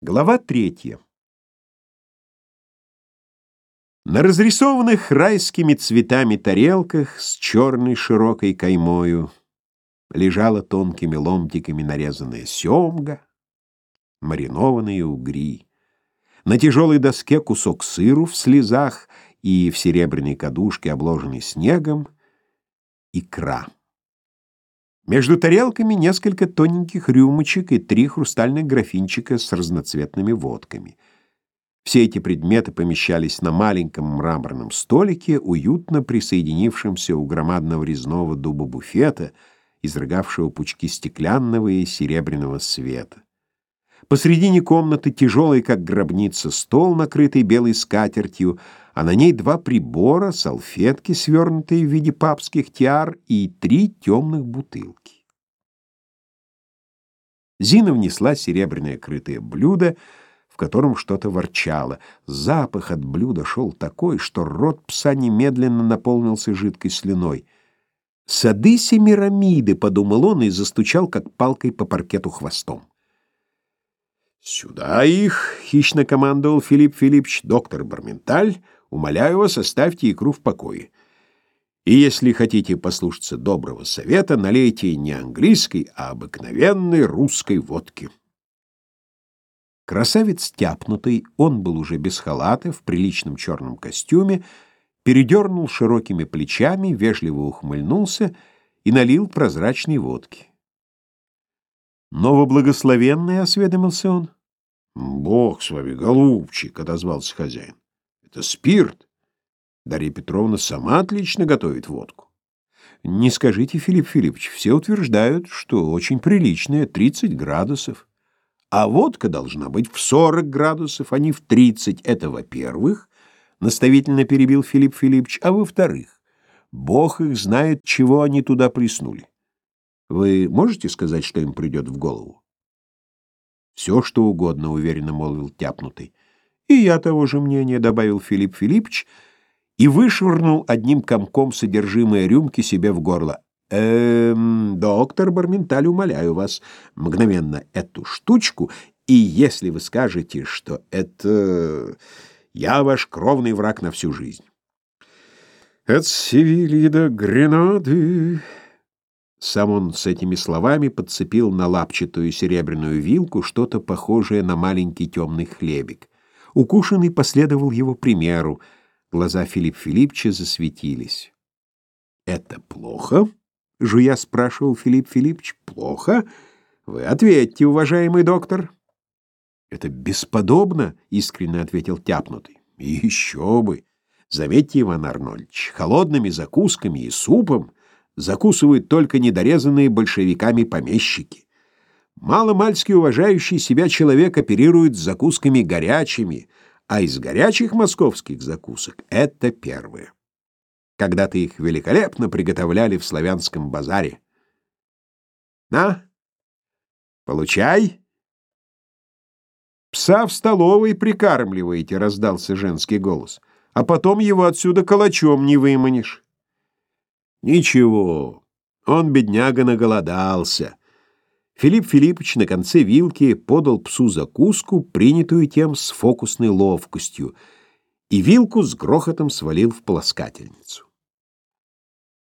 Глава третья. На разрисованных райскими цветами тарелках с черной широкой каймою лежала тонкими ломтиками нарезанная семга, маринованные угри. На тяжелой доске кусок сыру в слезах и в серебряной кадушке, обложенной снегом, икра. Между тарелками несколько тоненьких рюмочек и три хрустальных графинчика с разноцветными водками. Все эти предметы помещались на маленьком мраморном столике, уютно присоединившемся у громадного резного дуба буфета, изрыгавшего пучки стеклянного и серебряного света. Посредине комнаты тяжелый, как гробница, стол, накрытый белой скатертью, а на ней два прибора, салфетки, свернутые в виде папских тиар, и три темных бутылки. Зина внесла серебряное крытое блюдо, в котором что-то ворчало. Запах от блюда шел такой, что рот пса немедленно наполнился жидкой слюной. «Сады Семирамиды», — подумал он и застучал, как палкой по паркету хвостом. «Сюда их!» — хищно командовал Филипп Филиппович. «Доктор Барменталь, умоляю вас, оставьте икру в покое. И если хотите послушаться доброго совета, налейте не английской, а обыкновенной русской водки». Красавец тяпнутый, он был уже без халата, в приличном черном костюме, передернул широкими плечами, вежливо ухмыльнулся и налил прозрачной водки. «Новоблагословенный?» — осведомился он. «Бог с вами, голубчик!» — отозвался хозяин. «Это спирт. Дарья Петровна сама отлично готовит водку». «Не скажите, Филипп Филиппович, все утверждают, что очень приличная, 30 градусов. А водка должна быть в 40 градусов, а не в 30. Это во-первых, — наставительно перебил Филипп Филиппович, — а во-вторых, Бог их знает, чего они туда приснули. Вы можете сказать, что им придет в голову? Все, что угодно, уверенно молвил тяпнутый. И я того же мнения, добавил Филипп Филиппович и вышвырнул одним комком содержимое рюмки себе в горло. Эм, доктор Барменталь, умоляю вас, мгновенно эту штучку, и если вы скажете, что это я ваш кровный враг на всю жизнь. От Севильи до Гренады сам он с этими словами подцепил на лапчатую серебряную вилку что-то похожее на маленький темный хлебик. Укушенный последовал его примеру. Глаза Филипп Филиппча засветились. «Это плохо?» — жуя спрашивал Филипп Филиппович. «Плохо? Вы ответьте, уважаемый доктор». «Это бесподобно», — искренне ответил тяпнутый. «Еще бы! Заметьте, Иван Арнольдович, холодными закусками и супом закусывают только недорезанные большевиками помещики. Маломальски уважающий себя человек оперирует закусками горячими, а из горячих московских закусок это первые. Когда-то их великолепно приготовляли в славянском базаре. На, получай. Пса в столовой прикармливаете, раздался женский голос, а потом его отсюда калачом не выманишь. Ничего, он, бедняга, наголодался. Филипп Филиппович на конце вилки подал псу закуску, принятую тем с фокусной ловкостью, и вилку с грохотом свалил в полоскательницу.